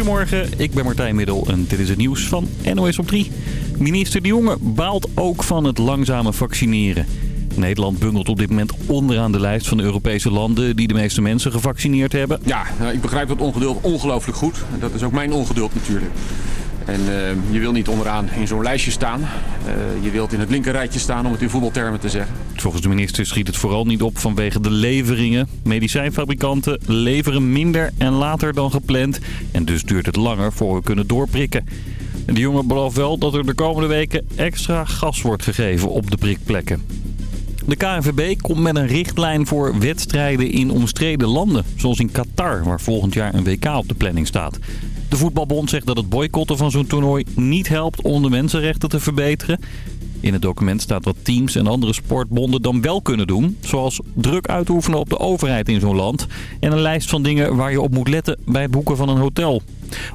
Goedemorgen, ik ben Martijn Middel en dit is het nieuws van NOS op 3. Minister De Jonge baalt ook van het langzame vaccineren. Nederland bungelt op dit moment onderaan de lijst van de Europese landen die de meeste mensen gevaccineerd hebben. Ja, nou, ik begrijp dat ongeduld ongelooflijk goed. Dat is ook mijn ongeduld natuurlijk. En eh, je wil niet onderaan in zo'n lijstje staan. Eh, je wilt in het linkerrijtje staan, om het in voetbaltermen te zeggen. Volgens de minister schiet het vooral niet op vanwege de leveringen. Medicijnfabrikanten leveren minder en later dan gepland. En dus duurt het langer voor we kunnen doorprikken. En de jongen belooft wel dat er de komende weken extra gas wordt gegeven op de prikplekken. De KNVB komt met een richtlijn voor wedstrijden in omstreden landen. Zoals in Qatar, waar volgend jaar een WK op de planning staat. De voetbalbond zegt dat het boycotten van zo'n toernooi niet helpt om de mensenrechten te verbeteren. In het document staat wat teams en andere sportbonden dan wel kunnen doen. Zoals druk uitoefenen op de overheid in zo'n land. En een lijst van dingen waar je op moet letten bij het boeken van een hotel.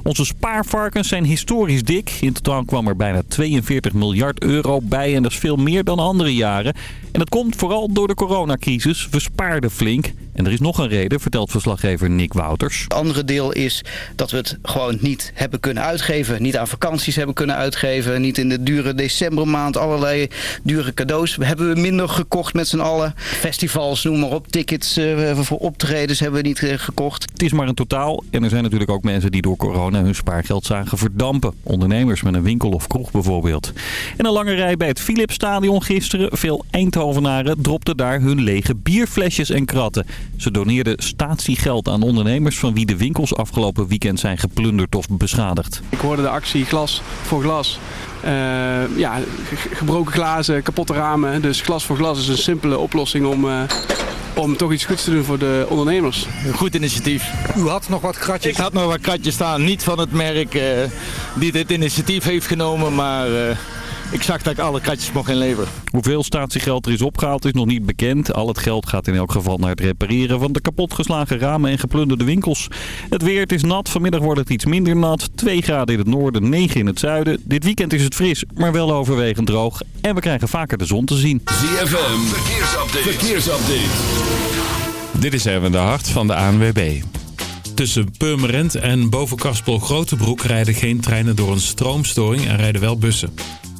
Onze spaarvarkens zijn historisch dik. In totaal kwam er bijna 42 miljard euro bij en dat is veel meer dan andere jaren. En dat komt vooral door de coronacrisis. We spaarden flink. En er is nog een reden, vertelt verslaggever Nick Wouters. Het andere deel is dat we het gewoon niet hebben kunnen uitgeven. Niet aan vakanties hebben kunnen uitgeven. Niet in de dure decembermaand allerlei dure cadeaus. Hebben we minder gekocht met z'n allen. Festivals, noem maar op. Tickets uh, voor optredens hebben we niet uh, gekocht. Het is maar een totaal. En er zijn natuurlijk ook mensen die door corona hun spaargeld zagen verdampen. Ondernemers met een winkel of kroeg bijvoorbeeld. En een lange rij bij het Philipsstadion gisteren. Veel Eindhovenaren dropten daar hun lege bierflesjes en kratten. Ze doneerden statiegeld aan ondernemers van wie de winkels afgelopen weekend zijn geplunderd of beschadigd. Ik hoorde de actie glas voor glas. Uh, ja, gebroken glazen, kapotte ramen. Dus glas voor glas is een simpele oplossing om, uh, om toch iets goeds te doen voor de ondernemers. Een goed initiatief. U had nog wat kratjes? Ik had nog wat kratjes staan. Niet van het merk uh, die dit initiatief heeft genomen, maar... Ik zag dat ik alle kratjes mocht inleveren. Hoeveel statiegeld er is opgehaald is nog niet bekend. Al het geld gaat in elk geval naar het repareren van de kapotgeslagen ramen en geplunderde winkels. Het weer, het is nat. Vanmiddag wordt het iets minder nat. 2 graden in het noorden, 9 in het zuiden. Dit weekend is het fris, maar wel overwegend droog. En we krijgen vaker de zon te zien. ZFM, verkeersupdate. verkeersupdate. Dit is even de hart van de ANWB. Tussen Purmerend en Bovenkarspel Grotebroek rijden geen treinen door een stroomstoring en rijden wel bussen.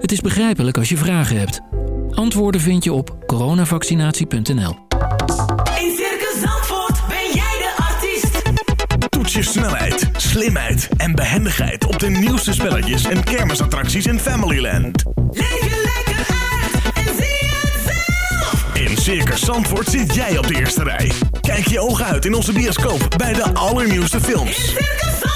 Het is begrijpelijk als je vragen hebt. Antwoorden vind je op coronavaccinatie.nl. In Circus Zandvoort ben jij de artiest. Toets je snelheid, slimheid en behendigheid op de nieuwste spelletjes en kermisattracties in Familyland. Leef je lekker uit en zie het zelf. In Circus Zandvoort zit jij op de eerste rij. Kijk je ogen uit in onze bioscoop bij de allernieuwste films. In Circus Zandvoort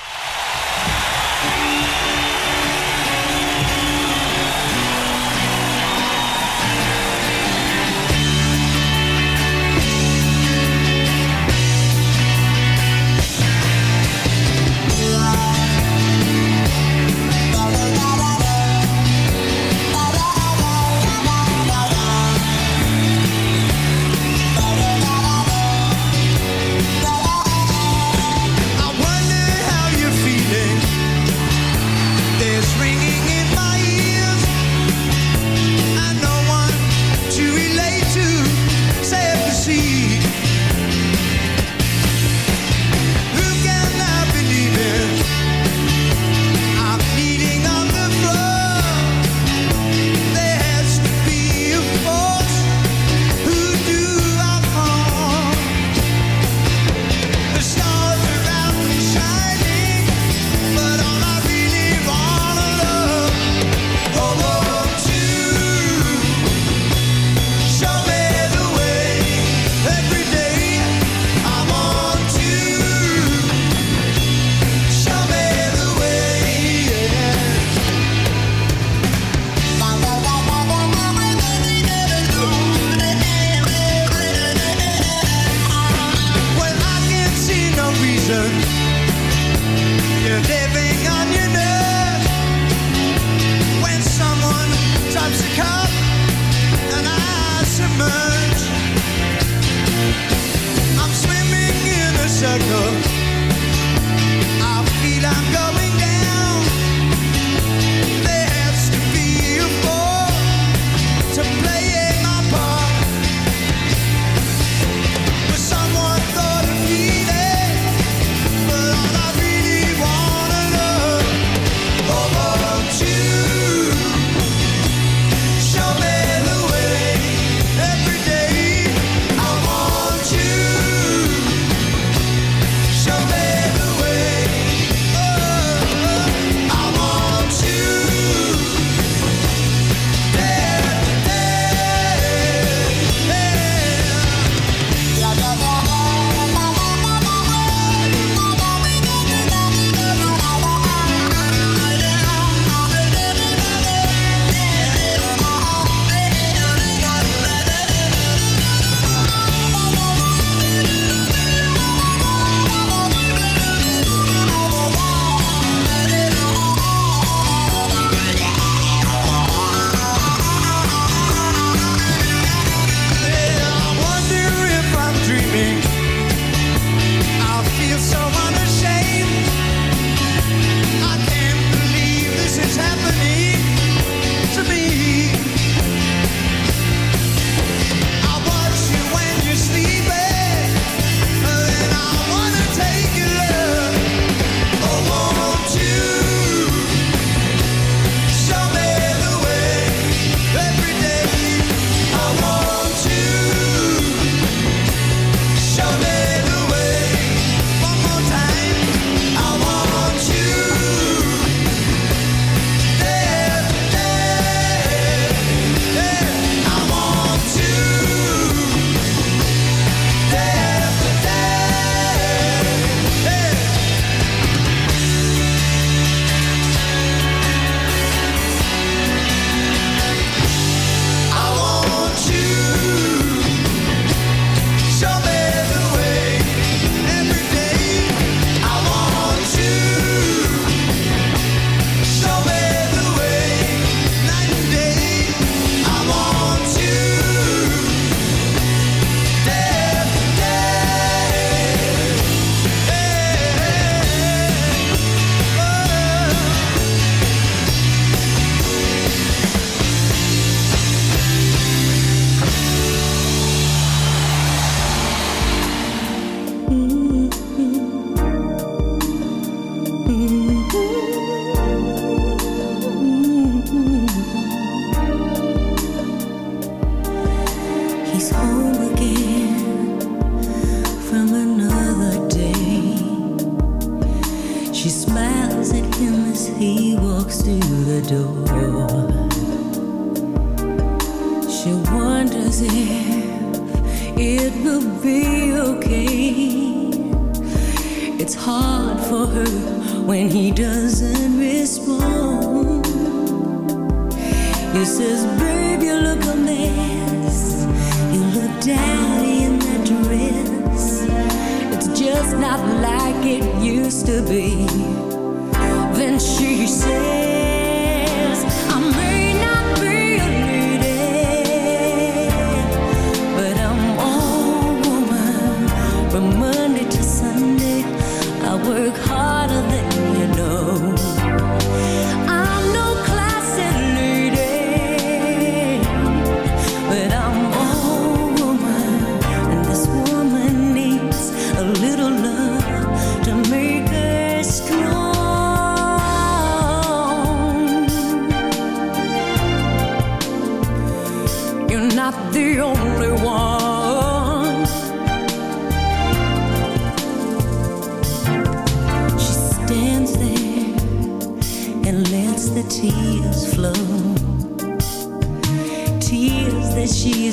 You says, babe, you look a mess. You look daddy in that dress. It's just not like it used to be. Then she said.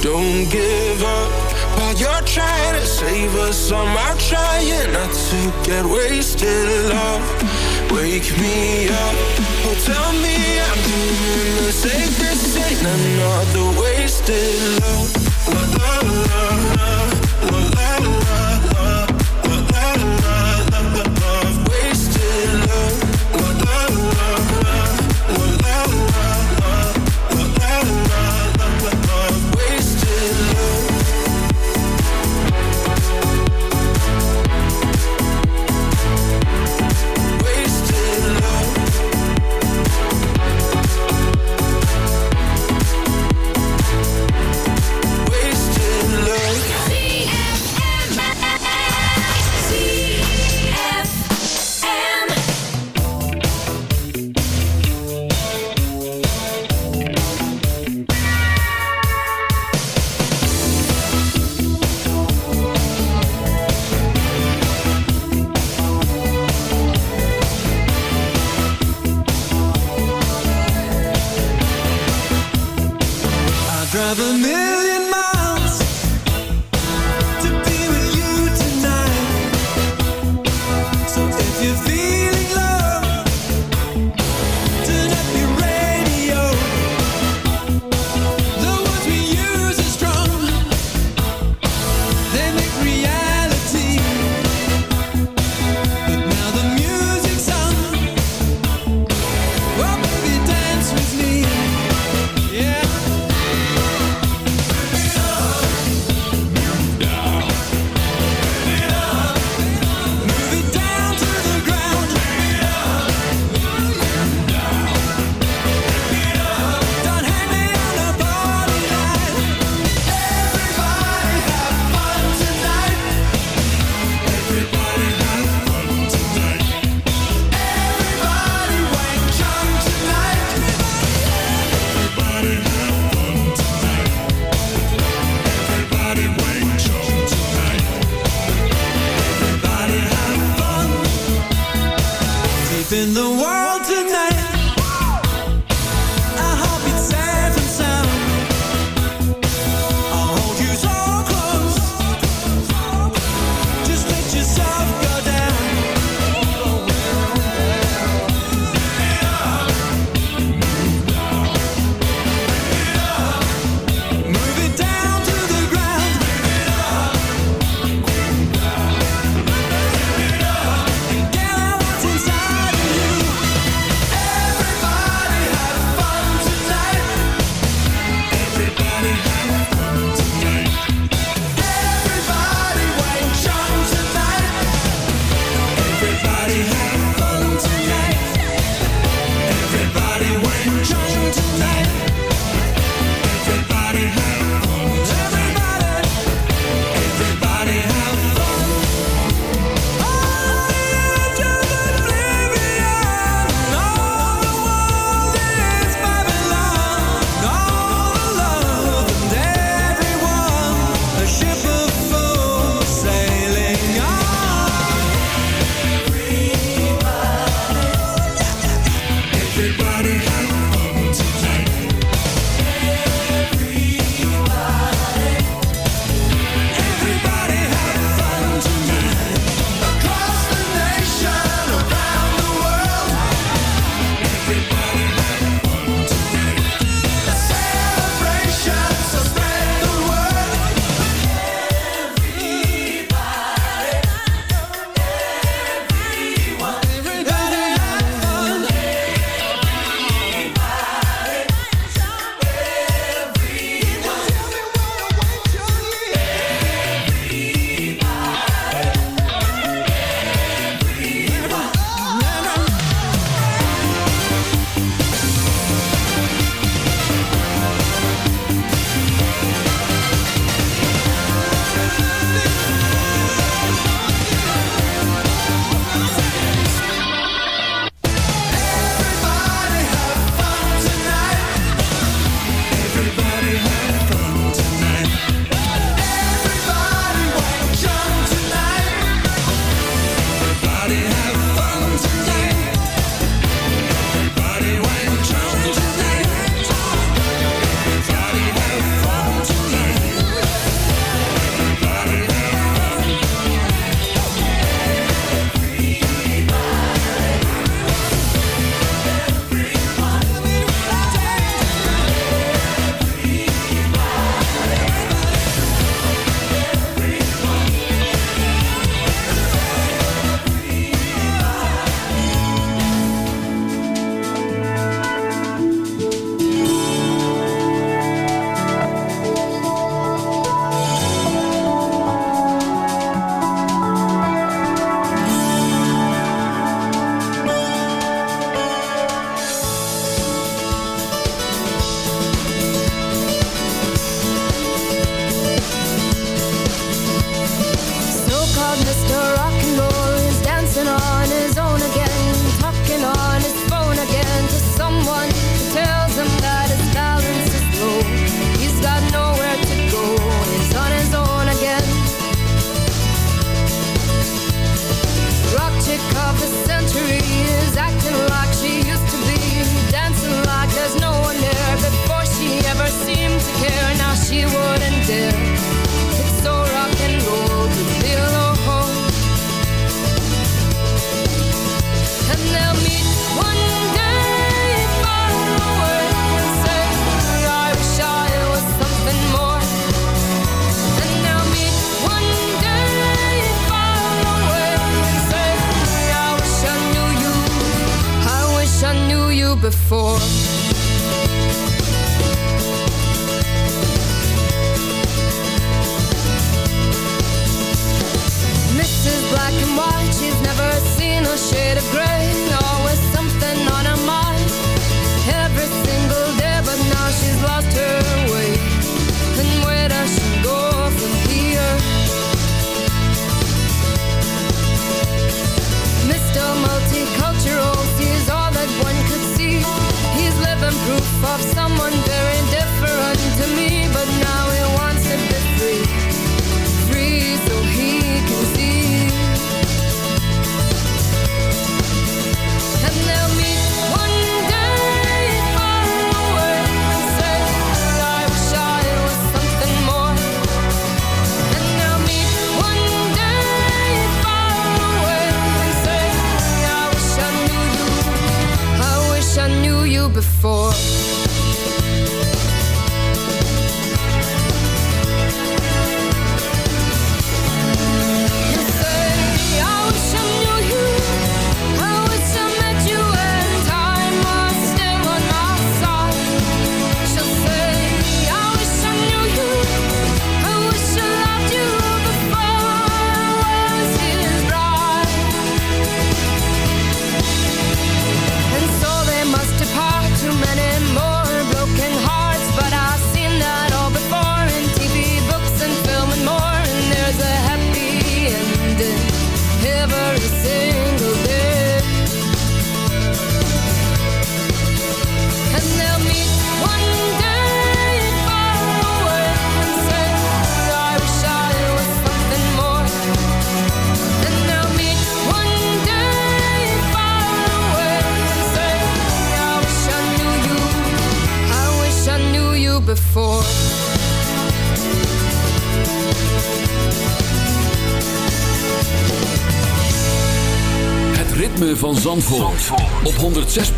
Don't give up while you're trying to save us. I'm trying not to get wasted. Love, wake me up. Oh, tell me I'm doing the safest. Ain't another wasted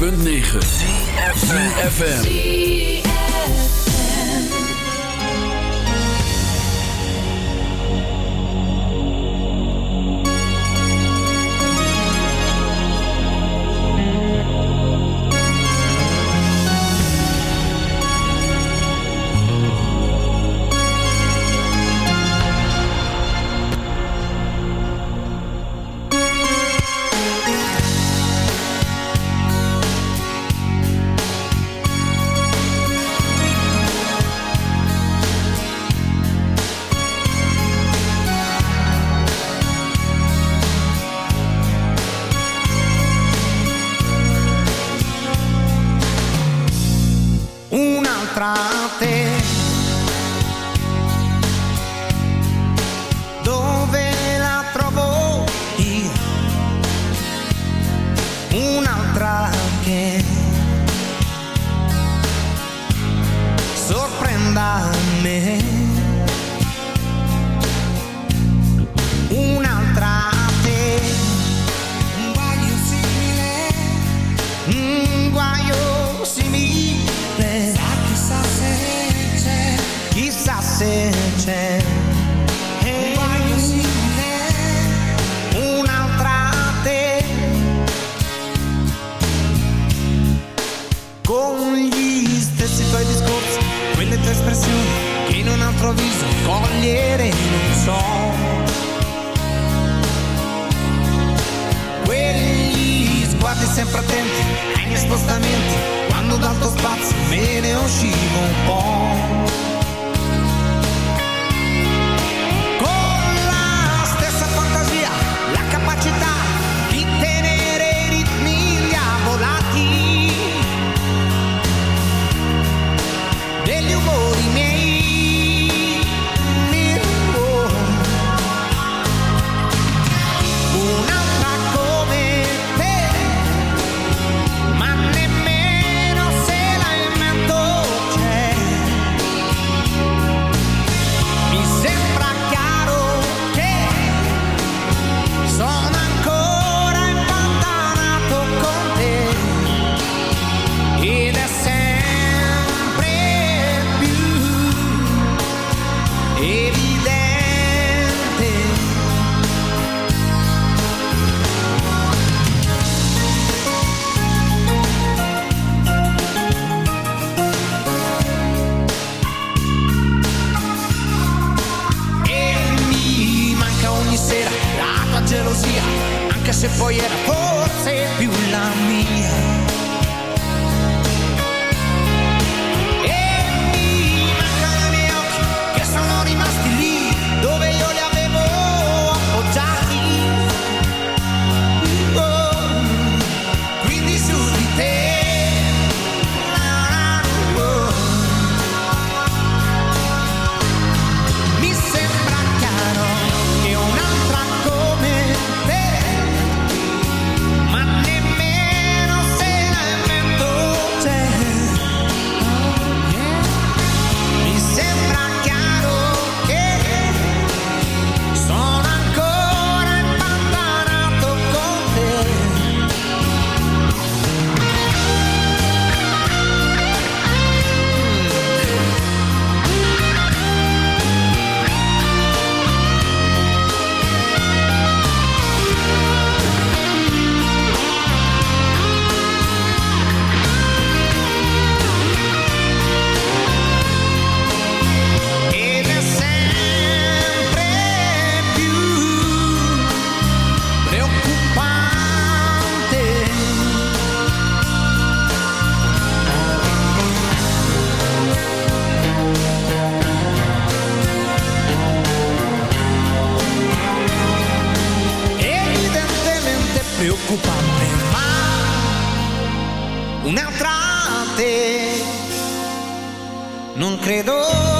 106.9 Ele un'altra te. Non credo